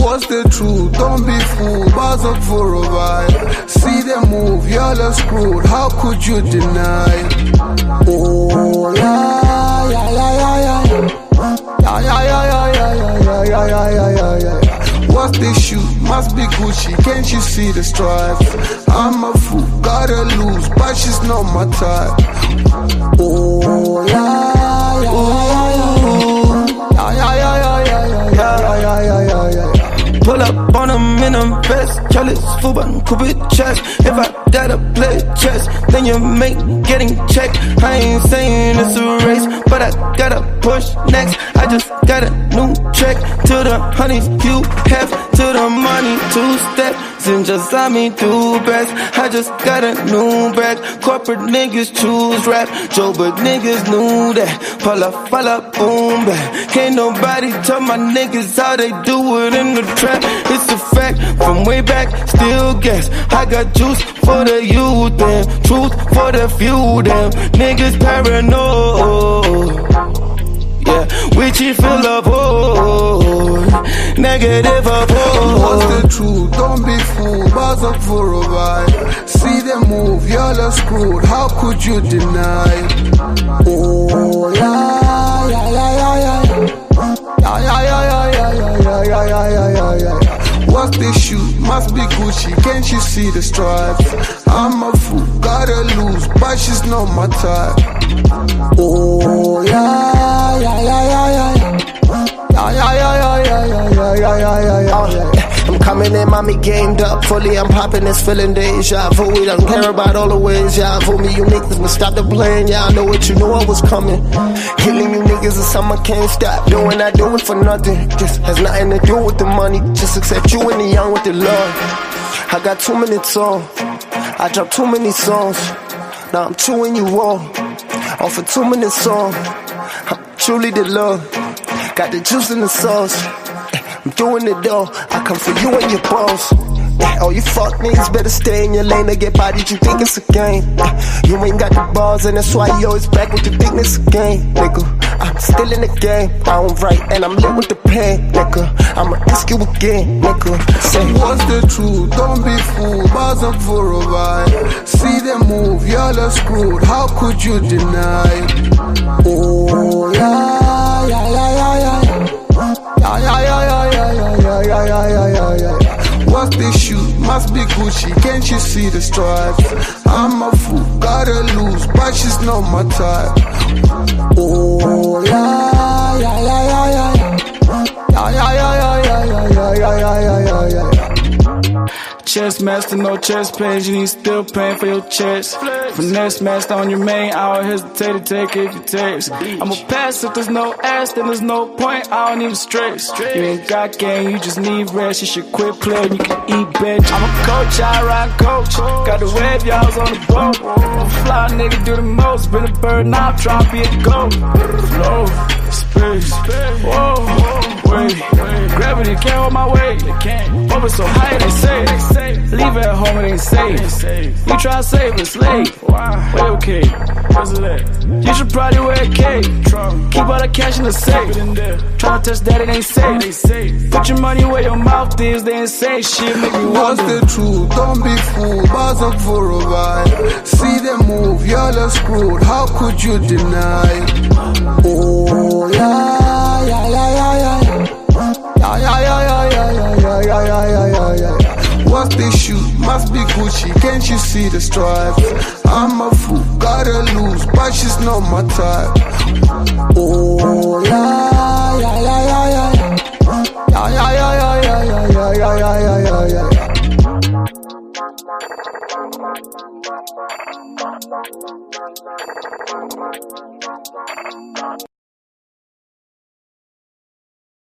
What's the truth? Don't be fooled. Bars up for a ride. See them move, y'all are screwed. How could you deny? Oh yeah, yeah, yeah, yeah, yeah. Yeah, yeah, yeah, yeah, yeah, yeah, yeah, yeah, yeah, yeah, yeah. What's this shoe? Must be Gucci. Can't you see the stripes? I'm a fool, gotta lose, but she's not my type. Oh yeah, best. Careless football, Cupid chess. If I gotta play chess, then you make getting checked. I ain't saying it's a race, but I gotta push next. I just got a new check to the honeys you have to the money two steps and just let me do best. I just got a new bag. Corporate niggas choose rap, Joe, but niggas knew that. Pull up, pull up, boom back. Can't nobody tell my niggas how they do it in the trap. It's a fact from way back, still guess. I got juice for the youth and truth for the few. Them niggas paranoid. Yeah, chief fill up, oh, negative of What's oh. the truth? Don't be fooled. Bars up for a ride. See them move, y'all are screwed. How could you deny? Oh yeah, yeah, yeah, yeah, yeah. Must be Gucci. Can't you see the stripes? I'm a fool, gotta lose, but she's not my type. Oh yeah, yeah, yeah, yeah, yeah, yeah. Yeah, yeah, yeah, yeah, yeah, yeah, yeah, yeah, I'm coming in, mommy gamed up fully. I'm popping this feeling deja vu. We don't care about all the ways, yeah. For me, you niggas will stop the playing, yeah. I know what you know I was coming. Killing you niggas is something I can't stop doing. I do it for nothing. This has nothing to do with the money. Just accept you and the young with the love. I got two minutes on. I dropped too many songs. Now I'm chewing you all. Off a two minute song. I'm truly the love. Got the juice in the sauce. I'm doing it all. I come for you and your balls. Oh, you fuck niggas better stay in your lane or get bodied. You think it's a game. You ain't got the balls, and that's why you always back with the thickness again, nigga. I'm still in the game. I don't write, and I'm lit with the pain, nigga. I'ma ask you again, nigga. Say, What's the truth? Don't be fooled. Bars up for a ride. See them move, y'all are screwed. How could you deny? Oh yeah, this shoe? Must be Gucci. Can't you see the stripes? I'm a fool, gotta lose, but she's not my type. Oh yeah, Chess master, no chess page, you need still paying for your checks. Finesse master on your main, I don't hesitate to take it if you text. I'ma pass if there's no ass, then there's no point, I don't even stress. You ain't got game, you just need rest. You should quit playing, you can eat bitch. I'm a coach, I ride coach. Got the wave, y'all's on the boat. Fly nigga, do the most. Been a bird, now I'm trying to be a goat. Flow, space, whoa, can't hold my weight. Over so high, they say. Leave it at home, it ain't safe. You try to save us late. Wait, okay. Where's it at? You should probably wear a cape. Keep all the cash in the safe. Try to touch that, it ain't safe. Put your money where your mouth is, they ain't say shit, make me What's the truth? Don't be fooled. Bars up for a ride. See them move, y'all are screwed. How could you deny? Shoe? Must be Gucci. Can't you see the stripes? I'm a fool, gotta lose, but she's not my type. Oh. Yeah, yeah, yeah, yeah, yeah, yeah, yeah, yeah, yeah, yeah, yeah, yeah.